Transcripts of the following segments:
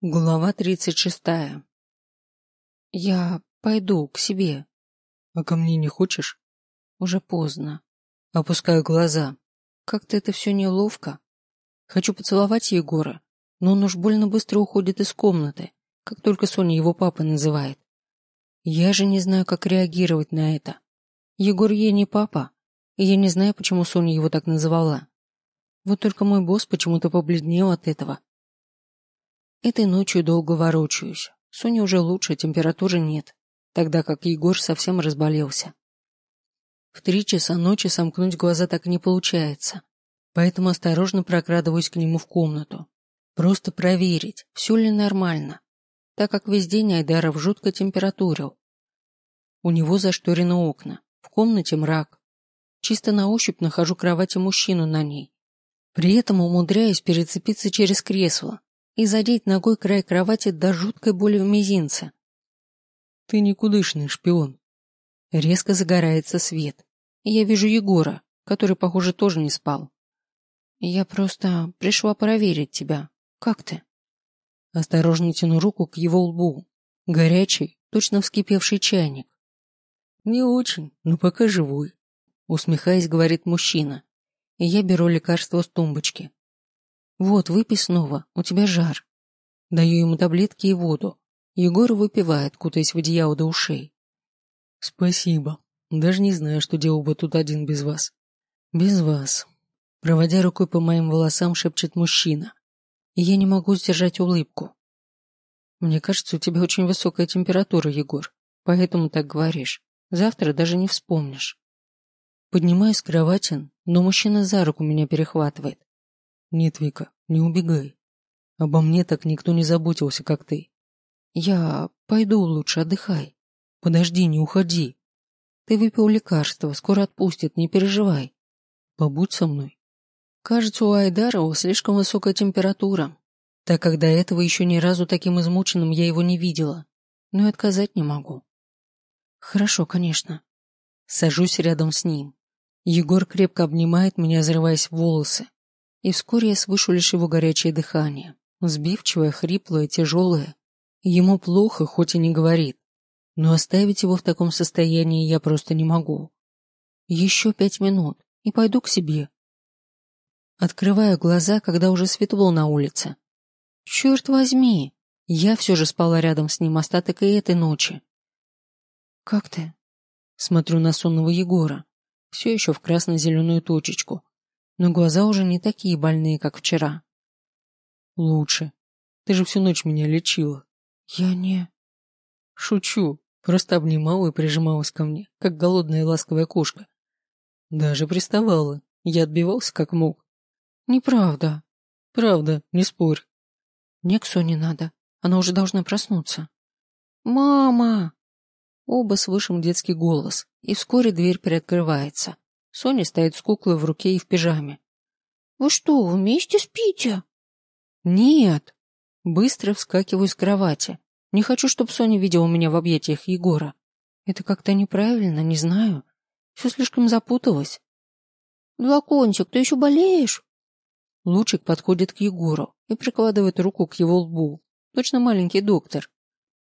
Глава тридцать шестая. Я пойду к себе. А ко мне не хочешь? Уже поздно. Опускаю глаза. Как-то это все неловко. Хочу поцеловать Егора, но он уж больно быстро уходит из комнаты, как только Соня его папой называет. Я же не знаю, как реагировать на это. Егор ей не папа, и я не знаю, почему Соня его так называла. Вот только мой босс почему-то побледнел от этого Этой ночью долго ворочаюсь. Соня уже лучше, температуры нет, тогда как Егор совсем разболелся. В три часа ночи сомкнуть глаза так и не получается, поэтому осторожно прокрадываюсь к нему в комнату. Просто проверить, все ли нормально, так как весь день Айдаров жутко температурил. У него зашторены окна, в комнате мрак. Чисто на ощупь нахожу кровати мужчину на ней. При этом умудряюсь перецепиться через кресло, и задеть ногой край кровати до жуткой боли в мизинце. Ты никудышный шпион. Резко загорается свет. Я вижу Егора, который, похоже, тоже не спал. Я просто пришла проверить тебя. Как ты? Осторожно тяну руку к его лбу. Горячий, точно вскипевший чайник. Не очень, но пока живой. Усмехаясь, говорит мужчина. И я беру лекарство с тумбочки. «Вот, выпей снова, у тебя жар». Даю ему таблетки и воду. Егор выпивает, кутаясь в одеяло до ушей. «Спасибо. Даже не знаю, что делал бы тут один без вас». «Без вас». Проводя рукой по моим волосам, шепчет мужчина. И я не могу сдержать улыбку. «Мне кажется, у тебя очень высокая температура, Егор, поэтому так говоришь. Завтра даже не вспомнишь». Поднимаюсь с кровати, но мужчина за руку меня перехватывает. Нет, Вика, не убегай. Обо мне так никто не заботился, как ты. Я пойду лучше, отдыхай. Подожди, не уходи. Ты выпил лекарство, скоро отпустит, не переживай. Побудь со мной. Кажется, у Айдарова слишком высокая температура, так как до этого еще ни разу таким измученным я его не видела. Но и отказать не могу. Хорошо, конечно. Сажусь рядом с ним. Егор крепко обнимает меня, взрываясь в волосы и вскоре я слышу лишь его горячее дыхание, сбивчивое, хриплое, тяжелое. Ему плохо, хоть и не говорит, но оставить его в таком состоянии я просто не могу. Еще пять минут, и пойду к себе. Открываю глаза, когда уже светло на улице. Черт возьми, я все же спала рядом с ним остаток и этой ночи. «Как ты?» Смотрю на сонного Егора, все еще в красно-зеленую точечку, но глаза уже не такие больные, как вчера. Лучше. Ты же всю ночь меня лечила. Я не... Шучу. Просто обнимала и прижималась ко мне, как голодная ласковая кошка. Даже приставала. Я отбивался как мог. Неправда. Правда, не спорь. Мне к Соне надо. Она уже должна проснуться. Мама! Оба слышим детский голос, и вскоре дверь приоткрывается. Соня стоит с куклой в руке и в пижаме. «Вы что, вместе спите?» «Нет». Быстро вскакиваю с кровати. Не хочу, чтобы Соня видела меня в объятиях Егора. Это как-то неправильно, не знаю. Все слишком запуталось. «Длакончик, ты еще болеешь?» Лучик подходит к Егору и прикладывает руку к его лбу. Точно маленький доктор.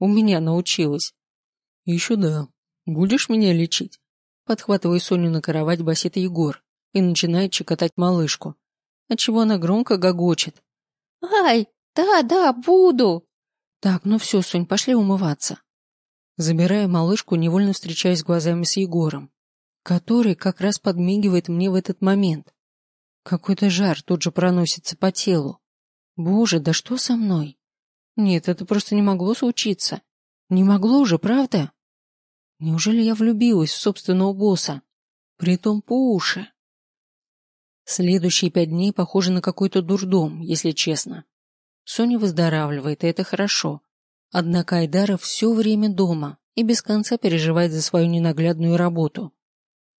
У меня научилась. «Еще да. Будешь меня лечить?» Подхватывая Соню на кровать, басит Егор и начинает чекотать малышку, отчего она громко гогочет. «Ай, да-да, буду!» «Так, ну все, Сонь, пошли умываться». Забирая малышку, невольно встречаясь глазами с Егором, который как раз подмигивает мне в этот момент. Какой-то жар тут же проносится по телу. Боже, да что со мной? Нет, это просто не могло случиться. Не могло же, правда? Неужели я влюбилась в собственного босса? Притом по уши. Следующие пять дней похожи на какой-то дурдом, если честно. Соня выздоравливает, и это хорошо. Однако Айдаров все время дома и без конца переживает за свою ненаглядную работу.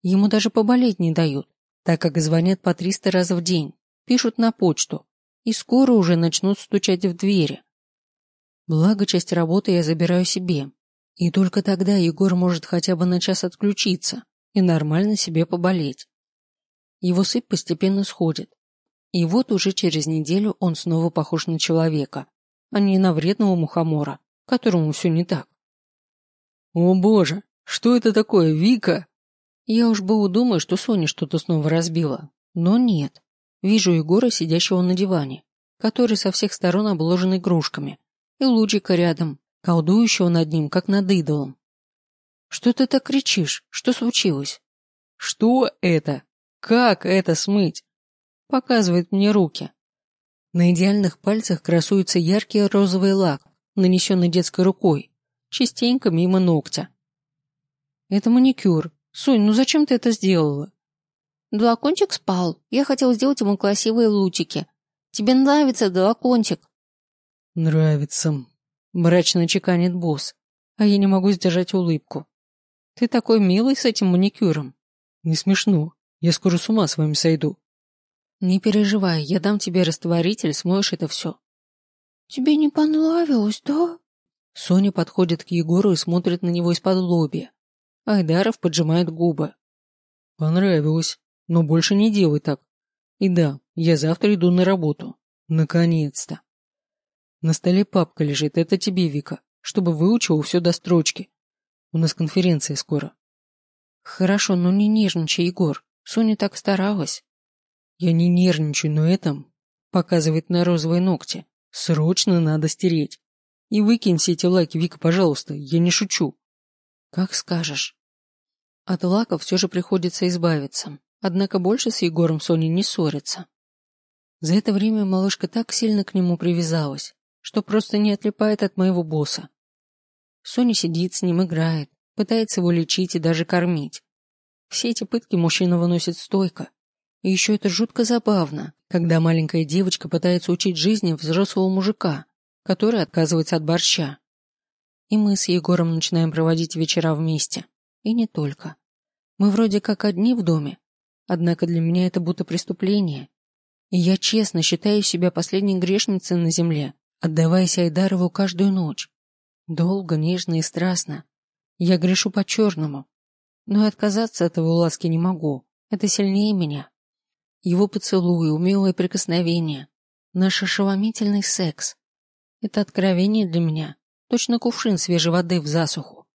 Ему даже поболеть не дают, так как звонят по 300 раз в день, пишут на почту, и скоро уже начнут стучать в двери. Благо, часть работы я забираю себе, и только тогда Егор может хотя бы на час отключиться и нормально себе поболеть. Его сыпь постепенно сходит. И вот уже через неделю он снова похож на человека. а не на вредного мухомора, которому все не так. «О боже, что это такое, Вика?» Я уж было думаю, что Соня что-то снова разбила, но нет. Вижу Егора, сидящего на диване, который со всех сторон обложен игрушками, и лучика рядом, колдующего над ним, как над идолом. «Что ты так кричишь? Что случилось?» «Что это? Как это смыть?» Показывает мне руки. На идеальных пальцах красуется яркий розовый лак, нанесенный детской рукой, частенько мимо ногтя. «Это маникюр. Сонь, ну зачем ты это сделала?» Долокончик спал. Я хотел сделать ему красивые лучики. Тебе нравится, Долокончик?» «Нравится», — мрачно чеканит босс, а я не могу сдержать улыбку. «Ты такой милый с этим маникюром». «Не смешно. Я скоро с ума с вами сойду». «Не переживай, я дам тебе растворитель, смоешь это все». «Тебе не понравилось, да?» Соня подходит к Егору и смотрит на него из-под лобья. Айдаров поджимает губы. «Понравилось. Но больше не делай так. И да, я завтра иду на работу. Наконец-то. На столе папка лежит, это тебе, Вика, чтобы выучил все до строчки. У нас конференция скоро. Хорошо, но не нервничай, Егор. Соня так старалась. Я не нервничаю, но это... Показывает на розовые ногти. Срочно надо стереть. И выкинь все эти лаки, Вика, пожалуйста, я не шучу. Как скажешь. От лаков все же приходится избавиться. Однако больше с Егором Соня не ссорится. За это время малышка так сильно к нему привязалась, что просто не отлипает от моего босса. Соня сидит с ним, играет, пытается его лечить и даже кормить. Все эти пытки мужчина выносит стойко. И еще это жутко забавно, когда маленькая девочка пытается учить жизни взрослого мужика, который отказывается от борща. И мы с Егором начинаем проводить вечера вместе. И не только. Мы вроде как одни в доме, Однако для меня это будто преступление. И я честно считаю себя последней грешницей на земле, отдаваясь Айдарову каждую ночь. Долго, нежно и страстно. Я грешу по-черному. Но и отказаться от его ласки не могу. Это сильнее меня. Его поцелуи, умелое прикосновение, наш ошеломительный секс. Это откровение для меня, точно кувшин свежей воды в засуху.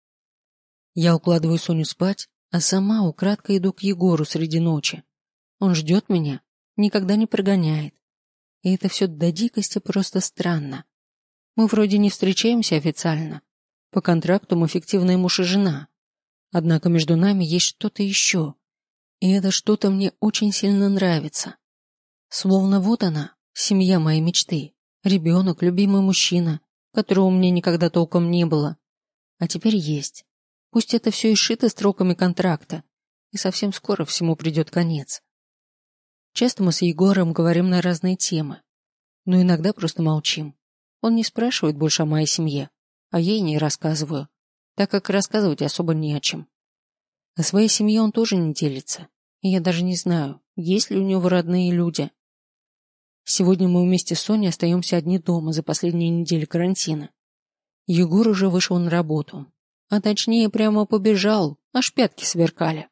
Я укладываю Соню спать, а сама украдкой иду к Егору среди ночи. Он ждет меня, никогда не прогоняет. И это все до дикости просто странно. Мы вроде не встречаемся официально. По контракту мы фиктивная муж и жена. Однако между нами есть что-то еще. И это что-то мне очень сильно нравится. Словно вот она, семья моей мечты. Ребенок, любимый мужчина, которого у меня никогда толком не было. А теперь есть. Пусть это все и шито строками контракта, и совсем скоро всему придет конец. Часто мы с Егором говорим на разные темы, но иногда просто молчим. Он не спрашивает больше о моей семье, а ей не рассказываю, так как рассказывать особо не о чем. О своей семье он тоже не делится, и я даже не знаю, есть ли у него родные люди. Сегодня мы вместе с Соней остаемся одни дома за последние недели карантина. Егор уже вышел на работу, а точнее прямо побежал, аж пятки сверкали.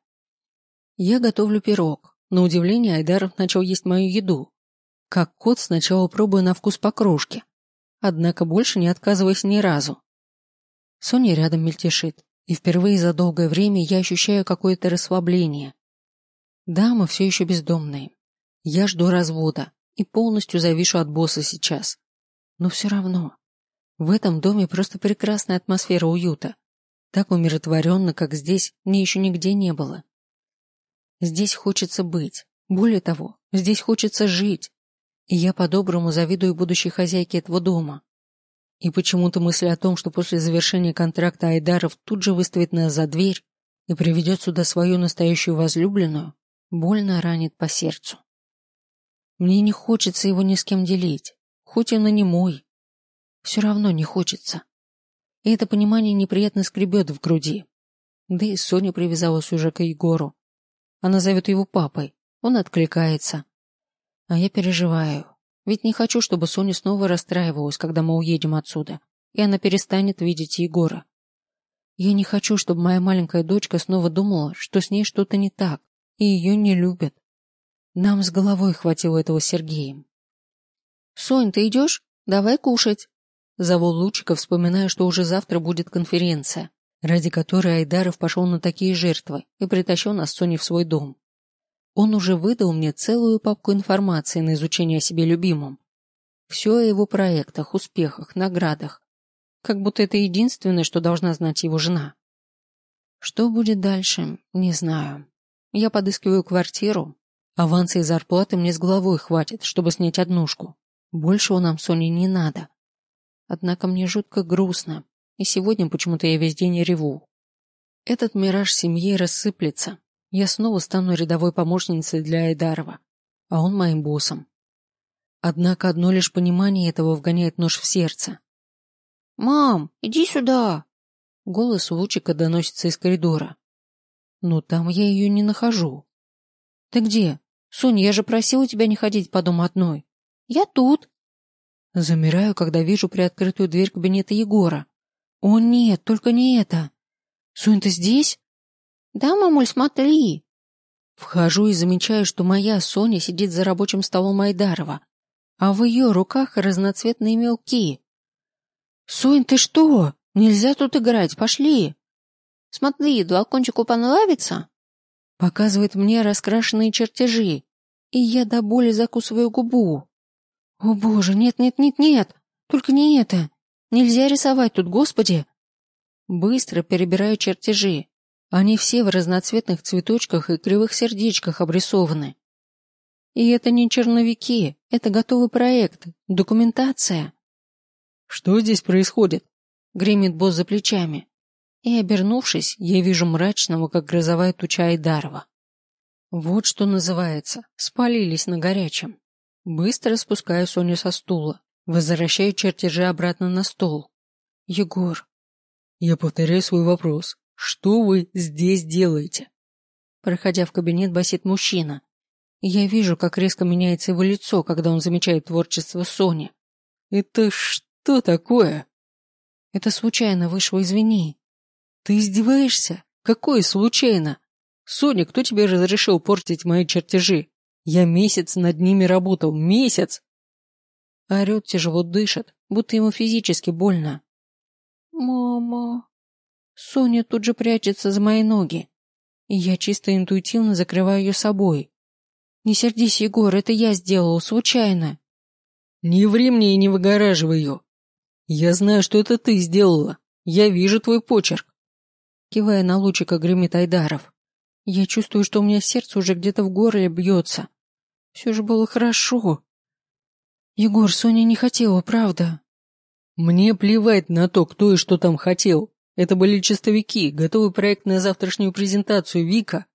Я готовлю пирог. На удивление Айдаров начал есть мою еду. Как кот сначала пробуя на вкус по однако больше не отказываясь ни разу. Соня рядом мельтешит, и впервые за долгое время я ощущаю какое-то расслабление. Да, мы все еще бездомные. Я жду развода и полностью завишу от босса сейчас. Но все равно. В этом доме просто прекрасная атмосфера уюта. Так умиротворенно, как здесь, мне еще нигде не было. Здесь хочется быть. Более того, здесь хочется жить. И я по-доброму завидую будущей хозяйке этого дома. И почему-то мысль о том, что после завершения контракта Айдаров тут же выставит нас за дверь и приведет сюда свою настоящую возлюбленную, больно ранит по сердцу. Мне не хочется его ни с кем делить, хоть он и не мой. Все равно не хочется и это понимание неприятно скребет в груди. Да и Соня привязалась уже к Егору. Она зовет его папой, он откликается. А я переживаю, ведь не хочу, чтобы Соня снова расстраивалась, когда мы уедем отсюда, и она перестанет видеть Егора. Я не хочу, чтобы моя маленькая дочка снова думала, что с ней что-то не так, и ее не любят. Нам с головой хватило этого Сергеем. «Сонь, ты идешь? Давай кушать!» Зову Лучика, вспоминая, что уже завтра будет конференция, ради которой Айдаров пошел на такие жертвы и притащил нас с Соней в свой дом. Он уже выдал мне целую папку информации на изучение о себе любимом. Все о его проектах, успехах, наградах. Как будто это единственное, что должна знать его жена. Что будет дальше, не знаю. Я подыскиваю квартиру. Аванса и зарплаты мне с головой хватит, чтобы снять однушку. Большего нам Соне не надо. Однако мне жутко грустно, и сегодня почему-то я весь день реву. Этот мираж семьи рассыплется. Я снова стану рядовой помощницей для Айдарова, а он моим боссом. Однако одно лишь понимание этого вгоняет нож в сердце. «Мам, иди сюда!» Голос Лучика доносится из коридора. Но там я ее не нахожу. «Ты где? Соня, я же просила тебя не ходить по дому одной». «Я тут». Замираю, когда вижу приоткрытую дверь кабинета Егора. «О нет, только не это! Сонь, ты здесь?» «Да, мамуль, смотри!» Вхожу и замечаю, что моя Соня сидит за рабочим столом Айдарова, а в ее руках разноцветные мелки. «Сонь, ты что? Нельзя тут играть, пошли!» «Смотри, дракончику понравится?» Показывает мне раскрашенные чертежи, и я до боли закусываю губу. «О боже, нет, нет, нет, нет! Только не это! Нельзя рисовать тут, господи!» Быстро перебираю чертежи. Они все в разноцветных цветочках и кривых сердечках обрисованы. И это не черновики, это готовый проект, документация. Что здесь происходит? Гремит босс за плечами. И, обернувшись, я вижу мрачного, как грозовая туча Айдарова. Вот что называется, спалились на горячем. Быстро спускаю Соню со стула, возвращаю чертежи обратно на стол. Егор. Я повторяю свой вопрос. Что вы здесь делаете? Проходя в кабинет, басит мужчина, я вижу, как резко меняется его лицо, когда он замечает творчество Сони. Это что такое? Это случайно вышло, извини. Ты издеваешься? Какое случайно? Соня, кто тебе разрешил портить мои чертежи? Я месяц над ними работал, месяц. Орет, тяжело дышит, будто ему физически больно. Мама. Соня тут же прячется за мои ноги, и я чисто интуитивно закрываю ее собой. Не сердись, Егор, это я сделал, случайно. Не ври мне и не выгораживай ее. Я знаю, что это ты сделала. Я вижу твой почерк. Кивая на лучика, гремит Айдаров. Я чувствую, что у меня сердце уже где-то в горле бьется. Все же было хорошо. Егор, Соня не хотела, правда. Мне плевать на то, кто и что там хотел. Это были чистовики, готовый проект на завтрашнюю презентацию, Вика.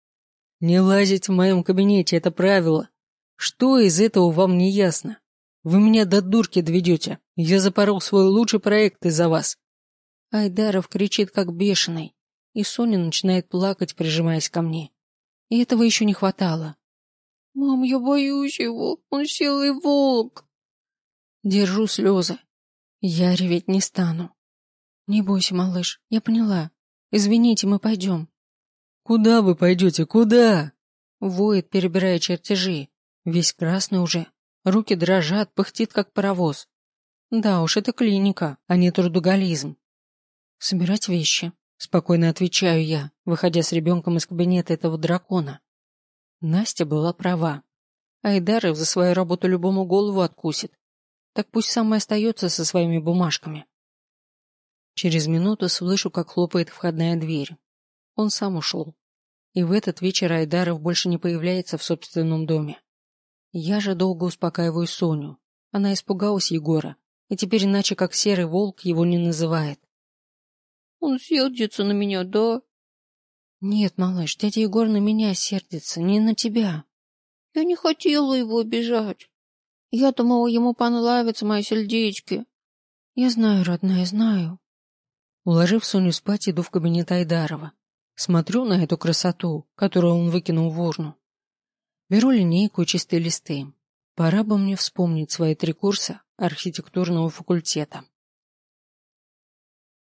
Не лазить в моем кабинете – это правило. Что из этого вам не ясно? Вы меня до дурки доведете. Я запорол свой лучший проект из-за вас. Айдаров кричит как бешеный, и Соня начинает плакать, прижимаясь ко мне. И этого еще не хватало. «Мам, я боюсь его, он силый волк!» Держу слезы. Я реветь не стану. Не бойся, малыш, я поняла. Извините, мы пойдем. «Куда вы пойдете? Куда?» Воет, перебирая чертежи. Весь красный уже. Руки дрожат, пыхтит, как паровоз. Да уж, это клиника, а не трудоголизм. Собирать вещи. Спокойно отвечаю я, выходя с ребенком из кабинета этого дракона. Настя была права. Айдаров за свою работу любому голову откусит. Так пусть сам и остается со своими бумажками. Через минуту слышу, как хлопает входная дверь. Он сам ушел. И в этот вечер Айдаров больше не появляется в собственном доме. Я же долго успокаиваю Соню. Она испугалась Егора, и теперь иначе как серый волк его не называет. Он сердится на меня, да? Нет, малыш, дядя Егор на меня сердится, не на тебя. Я не хотела его обижать. Я думала, ему понравятся мои сердечки. Я знаю, родная, знаю. Уложив Соню спать, иду в кабинет Айдарова. Смотрю на эту красоту, которую он выкинул в урну. Беру линейку и чистые листы. Пора бы мне вспомнить свои три курса архитектурного факультета.